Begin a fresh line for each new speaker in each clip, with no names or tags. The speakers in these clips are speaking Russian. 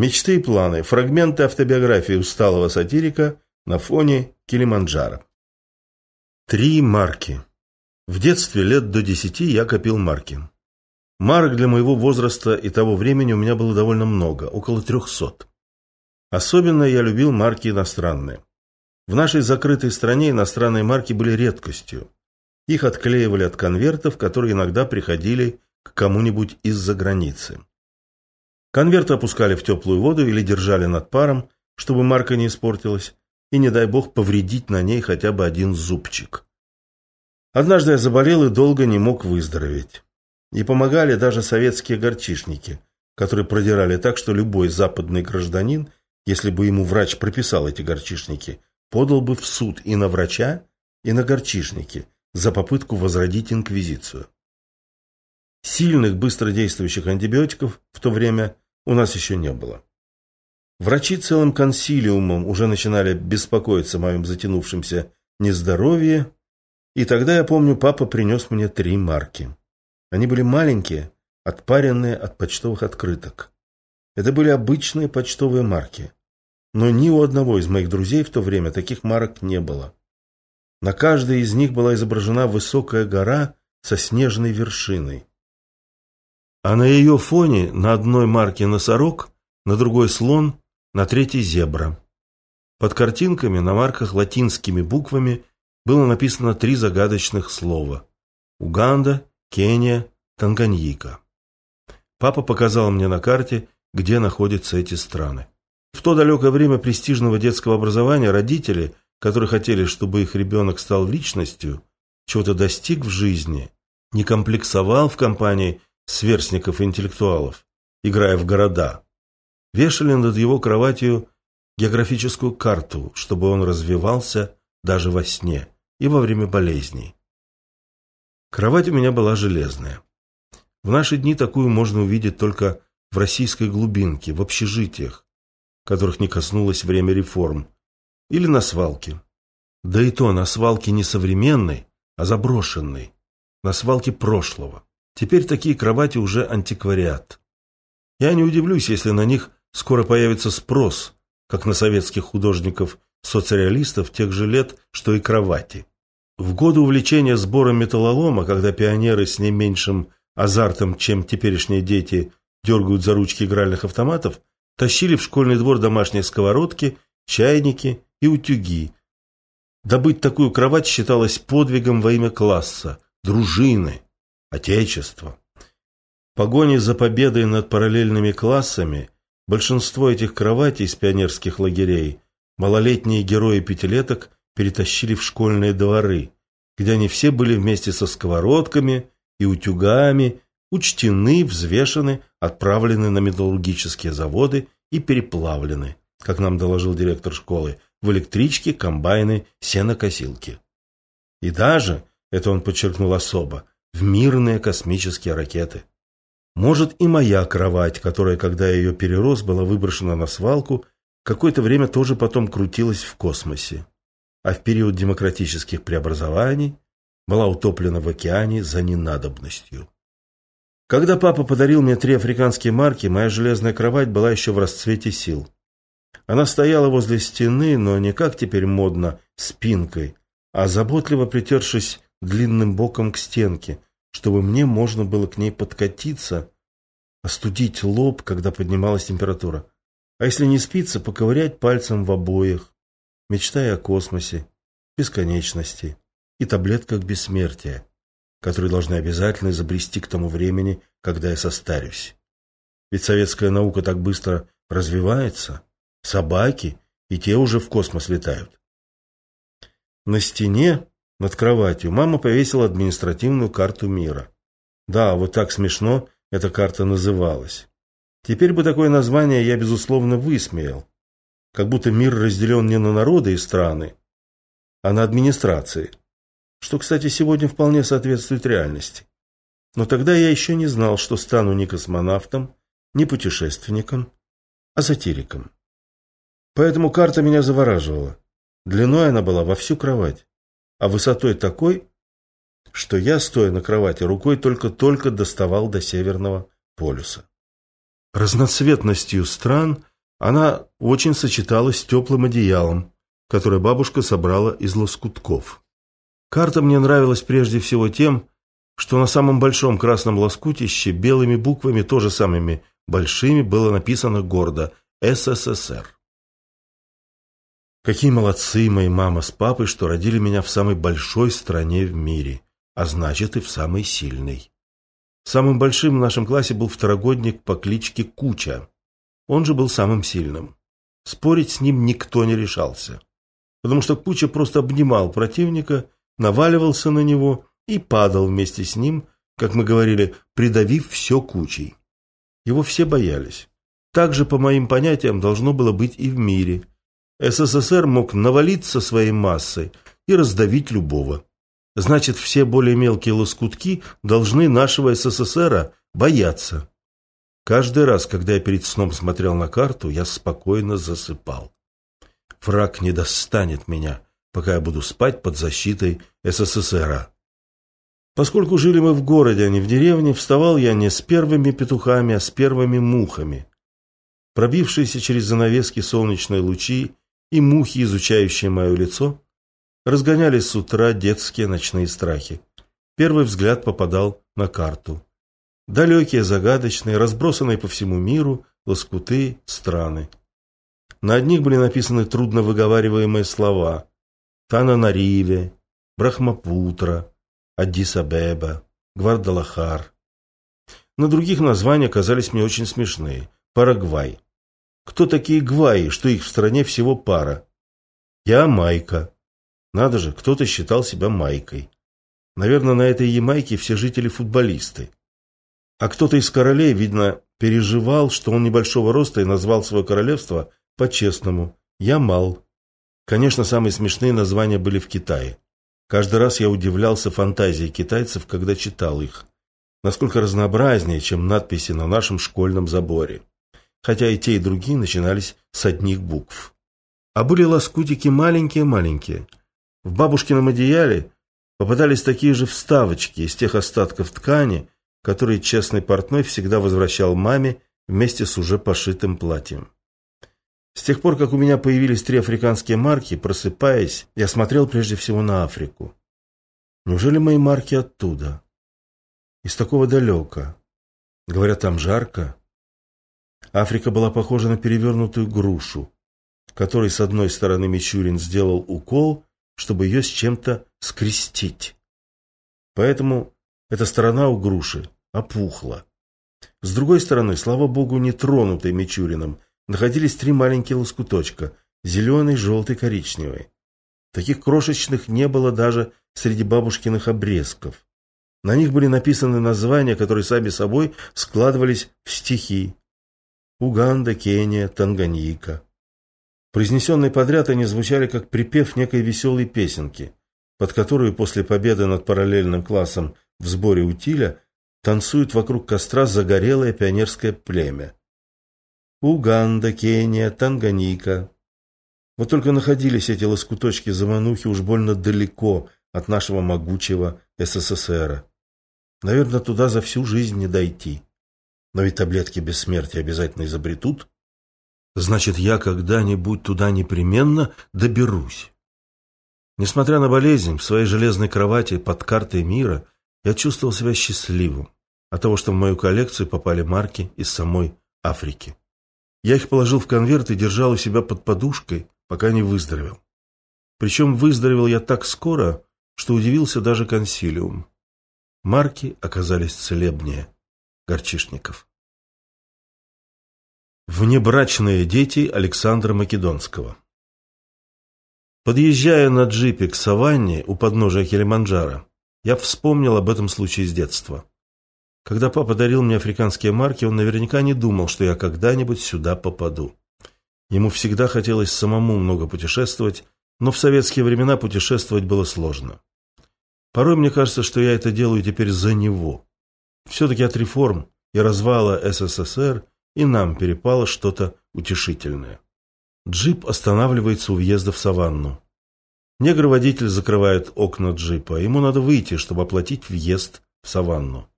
Мечты и планы. Фрагменты автобиографии усталого сатирика на фоне Килиманджаро. Три марки. В детстве лет до десяти я копил марки. Марок для моего возраста и того времени у меня было довольно много, около трехсот. Особенно я любил марки иностранные. В нашей закрытой стране иностранные марки были редкостью. Их отклеивали от конвертов, которые иногда приходили к кому-нибудь из-за границы. Конверты опускали в теплую воду или держали над паром, чтобы марка не испортилась, и, не дай бог, повредить на ней хотя бы один зубчик. Однажды я заболел и долго не мог выздороветь. И помогали даже советские горчишники, которые продирали так, что любой западный гражданин, если бы ему врач прописал эти горчишники, подал бы в суд и на врача, и на горчишники за попытку возродить инквизицию. Сильных, быстродействующих антибиотиков в то время у нас еще не было. Врачи целым консилиумом уже начинали беспокоиться о моем затянувшемся нездоровье, и тогда, я помню, папа принес мне три марки. Они были маленькие, отпаренные от почтовых открыток. Это были обычные почтовые марки. Но ни у одного из моих друзей в то время таких марок не было. На каждой из них была изображена высокая гора со снежной вершиной. А на ее фоне на одной марке носорог, на другой слон, на третьей зебра. Под картинками на марках латинскими буквами было написано три загадочных слова – Уганда, Кения, Танганьика. Папа показал мне на карте, где находятся эти страны. В то далекое время престижного детского образования родители, которые хотели, чтобы их ребенок стал личностью, чего-то достиг в жизни, не комплексовал в компании сверстников-интеллектуалов, играя в города, вешали над его кроватью географическую карту, чтобы он развивался даже во сне и во время болезней. Кровать у меня была железная. В наши дни такую можно увидеть только в российской глубинке, в общежитиях, которых не коснулось время реформ, или на свалке. Да и то на свалке не современной, а заброшенной, на свалке прошлого. Теперь такие кровати уже антиквариат. Я не удивлюсь, если на них скоро появится спрос, как на советских художников-соцреалистов тех же лет, что и кровати. В годы увлечения сбором металлолома, когда пионеры с не меньшим азартом, чем теперешние дети, дергают за ручки игральных автоматов, тащили в школьный двор домашние сковородки, чайники и утюги. Добыть такую кровать считалось подвигом во имя класса, дружины, отечества. В погоне за победой над параллельными классами большинство этих кроватей из пионерских лагерей малолетние герои пятилеток перетащили в школьные дворы, где они все были вместе со сковородками и утюгами, учтены, взвешены, отправлены на металлургические заводы и переплавлены, как нам доложил директор школы, в электрички, комбайны, сенокосилки. И даже, это он подчеркнул особо, в мирные космические ракеты. Может, и моя кровать, которая, когда я ее перерос, была выброшена на свалку, какое-то время тоже потом крутилась в космосе а в период демократических преобразований была утоплена в океане за ненадобностью. Когда папа подарил мне три африканские марки, моя железная кровать была еще в расцвете сил. Она стояла возле стены, но не как теперь модно, спинкой, а заботливо притершись длинным боком к стенке, чтобы мне можно было к ней подкатиться, остудить лоб, когда поднималась температура. А если не спится, поковырять пальцем в обоях, мечтая о космосе, бесконечности и таблетках бессмертия, которые должны обязательно изобрести к тому времени, когда я состарюсь. Ведь советская наука так быстро развивается, собаки и те уже в космос летают. На стене над кроватью мама повесила административную карту мира. Да, вот так смешно эта карта называлась. Теперь бы такое название я, безусловно, высмеял, как будто мир разделен не на народы и страны, а на администрации, что, кстати, сегодня вполне соответствует реальности. Но тогда я еще не знал, что стану не космонавтом, не путешественником, а сатириком. Поэтому карта меня завораживала. Длиной она была во всю кровать, а высотой такой, что я, стоя на кровати, рукой только-только доставал до Северного полюса. Разноцветностью стран – Она очень сочеталась с теплым одеялом, которое бабушка собрала из лоскутков. Карта мне нравилась прежде всего тем, что на самом большом красном лоскутище белыми буквами, тоже самыми большими, было написано гордо «СССР». Какие молодцы мои мама с папой, что родили меня в самой большой стране в мире, а значит и в самой сильной. Самым большим в нашем классе был второгодник по кличке Куча. Он же был самым сильным. Спорить с ним никто не решался. Потому что Куча просто обнимал противника, наваливался на него и падал вместе с ним, как мы говорили, придавив все кучей. Его все боялись. Так же, по моим понятиям, должно было быть и в мире. СССР мог навалиться своей массой и раздавить любого. Значит, все более мелкие лоскутки должны нашего СССР бояться. Каждый раз, когда я перед сном смотрел на карту, я спокойно засыпал. Враг не достанет меня, пока я буду спать под защитой СССР. Поскольку жили мы в городе, а не в деревне, вставал я не с первыми петухами, а с первыми мухами. Пробившиеся через занавески солнечные лучи и мухи, изучающие мое лицо, разгоняли с утра детские ночные страхи. Первый взгляд попадал на карту. Далекие, загадочные, разбросанные по всему миру лоскуты страны. На одних были написаны трудно выговариваемые слова Тананариве, Брахмапутра, Аддис-Абеба, Гвардалахар. На других названия казались мне очень смешные. Парагвай. Кто такие гваи, что их в стране всего пара? Я Майка. Надо же, кто-то считал себя Майкой. Наверное, на этой Ямайке все жители футболисты. А кто-то из королей, видно, переживал, что он небольшого роста и назвал свое королевство по-честному Ямал. Конечно, самые смешные названия были в Китае. Каждый раз я удивлялся фантазии китайцев, когда читал их. Насколько разнообразнее, чем надписи на нашем школьном заборе. Хотя и те, и другие начинались с одних букв. А были лоскутики маленькие-маленькие. В бабушкином одеяле попадались такие же вставочки из тех остатков ткани, который честный портной всегда возвращал маме вместе с уже пошитым платьем. С тех пор, как у меня появились три африканские марки, просыпаясь, я смотрел прежде всего на Африку. Неужели мои марки оттуда? Из такого далека. Говорят, там жарко. Африка была похожа на перевернутую грушу, которой с одной стороны Мичурин сделал укол, чтобы ее с чем-то скрестить. Поэтому эта сторона у груши опухла. С другой стороны, слава богу, не тронутой Мичуриным, находились три маленькие лоскуточка – зеленый, желтый, коричневый. Таких крошечных не было даже среди бабушкиных обрезков. На них были написаны названия, которые сами собой складывались в стихи. Уганда, Кения, Танганьика. Произнесенные подряд они звучали как припев некой веселой песенки, под которую после победы над параллельным классом в сборе утиля танцует вокруг костра загорелое пионерское племя. Уганда, Кения, Танганика. Вот только находились эти лоскуточки заманухи уж больно далеко от нашего могучего СССР. Наверное, туда за всю жизнь не дойти. Но ведь таблетки бессмертия обязательно изобретут. Значит, я когда-нибудь туда непременно доберусь. Несмотря на болезнь, в своей железной кровати под картой мира я чувствовал себя счастливым от того, что в мою коллекцию попали марки из самой Африки. Я их положил в конверт и держал у себя под подушкой, пока не выздоровел. Причем выздоровел я так скоро, что удивился даже консилиум. Марки оказались целебнее горчишников. Внебрачные дети Александра Македонского Подъезжая на джипе к саванне у подножия Килиманджаро, я вспомнил об этом случае с детства. Когда папа дарил мне африканские марки, он наверняка не думал, что я когда-нибудь сюда попаду. Ему всегда хотелось самому много путешествовать, но в советские времена путешествовать было сложно. Порой мне кажется, что я это делаю теперь за него. Все-таки от реформ и развала СССР и нам перепало что-то утешительное. Джип останавливается у въезда в саванну. Негр-водитель закрывает окна джипа. Ему надо выйти, чтобы оплатить въезд в саванну.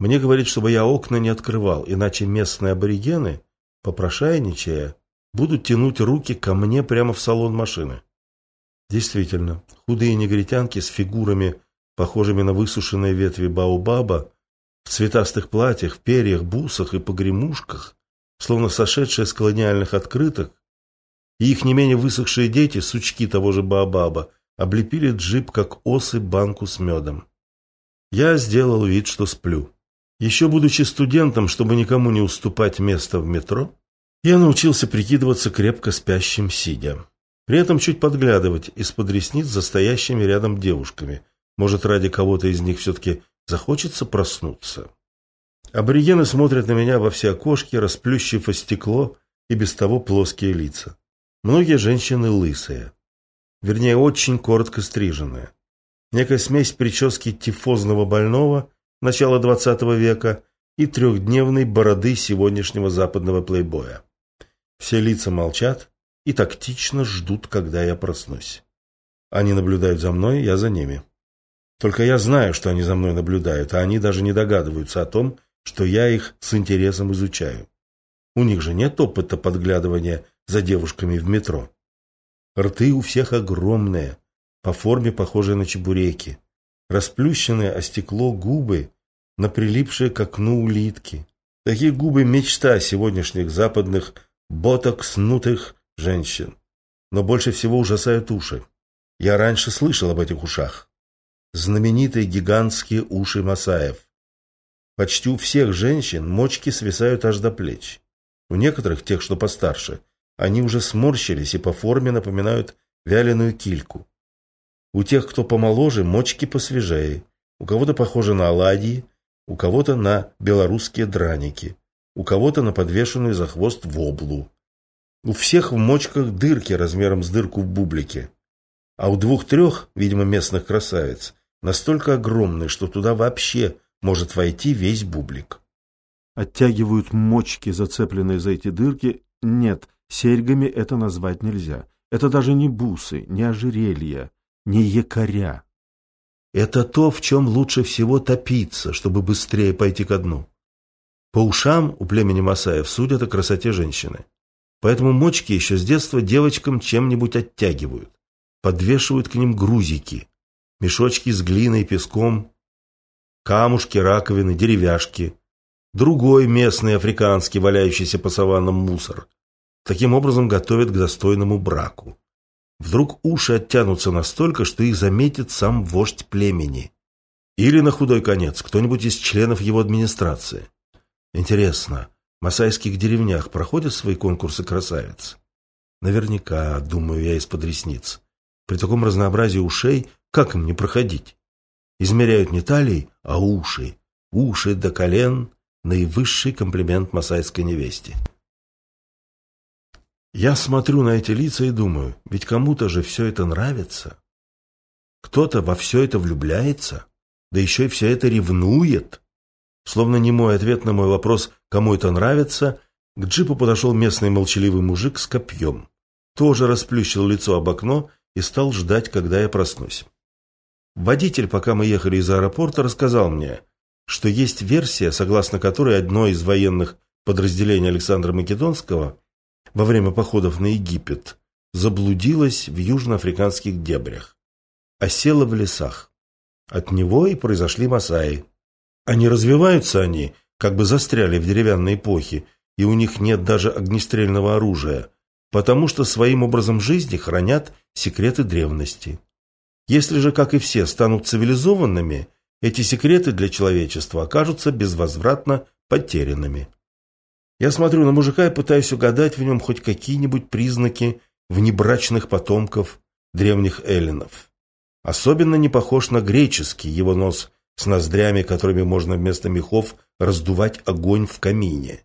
Мне говорит, чтобы я окна не открывал, иначе местные аборигены, попрошайничая, будут тянуть руки ко мне прямо в салон машины. Действительно, худые негритянки с фигурами, похожими на высушенные ветви баобаба, в цветастых платьях, перьях, бусах и погремушках, словно сошедшие с колониальных открыток, и их не менее высохшие дети, сучки того же баобаба, облепили джип, как осы, банку с медом. Я сделал вид, что сплю. Еще будучи студентом, чтобы никому не уступать место в метро, я научился прикидываться крепко спящим сидя. При этом чуть подглядывать из-под ресниц за стоящими рядом девушками. Может, ради кого-то из них все-таки захочется проснуться. Аборигены смотрят на меня во все окошки, расплющив о стекло и без того плоские лица. Многие женщины лысые. Вернее, очень коротко стриженные. Некая смесь прически тифозного больного начала XX века и трехдневной бороды сегодняшнего западного плейбоя. Все лица молчат, и тактично ждут, когда я проснусь. Они наблюдают за мной, я за ними. Только я знаю, что они за мной наблюдают, а они даже не догадываются о том, что я их с интересом изучаю. У них же нет опыта подглядывания за девушками в метро. Рты у всех огромные, по форме похожие на чебуреки. Расплющенные о стекло губы, на прилипшие к окну улитки. Такие губы – мечта сегодняшних западных ботокснутых женщин. Но больше всего ужасают уши. Я раньше слышал об этих ушах. Знаменитые гигантские уши Масаев. Почти у всех женщин мочки свисают аж до плеч. У некоторых, тех, что постарше, они уже сморщились и по форме напоминают вяленую кильку. У тех, кто помоложе, мочки посвежее. У кого-то похоже на оладьи, у кого-то на белорусские драники, у кого-то на подвешенную за хвост воблу. У всех в мочках дырки размером с дырку в бублике. А у двух-трех, видимо, местных красавиц, настолько огромные, что туда вообще может войти весь бублик.
Оттягивают мочки, зацепленные за эти дырки. Нет, серьгами это назвать нельзя. Это даже не бусы, не ожерелья, не якоря.
Это то, в чем лучше всего топиться, чтобы быстрее пойти ко дну. По ушам у племени Масаев судят о красоте женщины. Поэтому мочки еще с детства девочкам чем-нибудь оттягивают. Подвешивают к ним грузики, мешочки с глиной и песком, камушки, раковины, деревяшки, другой местный африканский, валяющийся по саваннам мусор. Таким образом готовят к достойному браку. Вдруг уши оттянутся настолько, что их заметит сам вождь племени. Или, на худой конец, кто-нибудь из членов его администрации. Интересно, в масайских деревнях проходят свои конкурсы красавиц? Наверняка, думаю я из-под ресниц. При таком разнообразии ушей, как им не проходить? Измеряют не талии, а уши. Уши до колен – наивысший комплимент масайской невесте. Я смотрю на эти лица и думаю, ведь кому-то же все это нравится. Кто-то во все это влюбляется, да еще и все это ревнует. Словно не мой ответ на мой вопрос «кому это нравится», к джипу подошел местный молчаливый мужик с копьем. Тоже расплющил лицо об окно и стал ждать, когда я проснусь. Водитель, пока мы ехали из аэропорта, рассказал мне, что есть версия, согласно которой одно из военных подразделений Александра Македонского во время походов на Египет заблудилось в южноафриканских дебрях, осело в лесах. От него и произошли масаи. Не развиваются они, как бы застряли в деревянной эпохе, и у них нет даже огнестрельного оружия, потому что своим образом жизни хранят секреты древности. Если же, как и все, станут цивилизованными, эти секреты для человечества окажутся безвозвратно потерянными. Я смотрю на мужика и пытаюсь угадать в нем хоть какие-нибудь признаки внебрачных потомков древних эллинов. Особенно не похож на греческий его нос с ноздрями, которыми можно вместо мехов раздувать огонь в камине.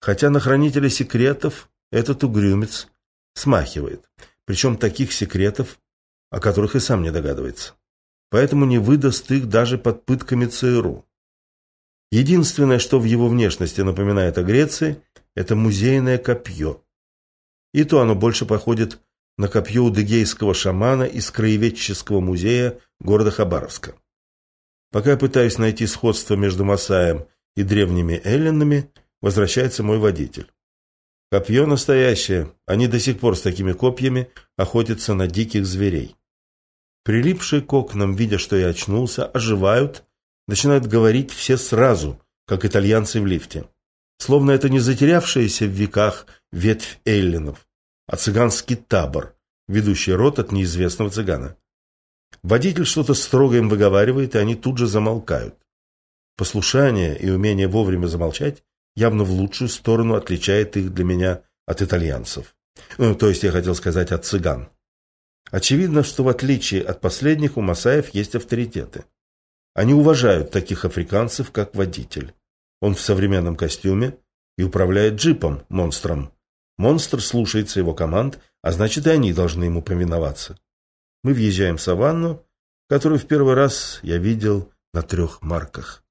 Хотя на хранителя секретов этот угрюмец смахивает. Причем таких секретов, о которых и сам не догадывается. Поэтому не выдаст их даже под пытками ЦРУ. Единственное, что в его внешности напоминает о Греции, это музейное копье. И то оно больше походит на копье удыгейского шамана из краеведческого музея города Хабаровска. Пока я пытаюсь найти сходство между Масаем и древними эллинами, возвращается мой водитель. Копье настоящее. Они до сих пор с такими копьями охотятся на диких зверей. Прилипшие к окнам, видя, что я очнулся, оживают, начинают говорить все сразу, как итальянцы в лифте. Словно это не затерявшаяся в веках ветвь эллинов, а цыганский табор, ведущий рот от неизвестного цыгана. Водитель что-то строго им выговаривает, и они тут же замолкают. Послушание и умение вовремя замолчать явно в лучшую сторону отличает их для меня от итальянцев. Ну, то есть я хотел сказать от цыган. Очевидно, что в отличие от последних у масаев есть авторитеты. Они уважают таких африканцев, как водитель. Он в современном костюме и управляет джипом, монстром. Монстр слушается его команд, а значит и они должны ему повиноваться. Мы въезжаем в саванну, которую в первый раз я видел на трех марках.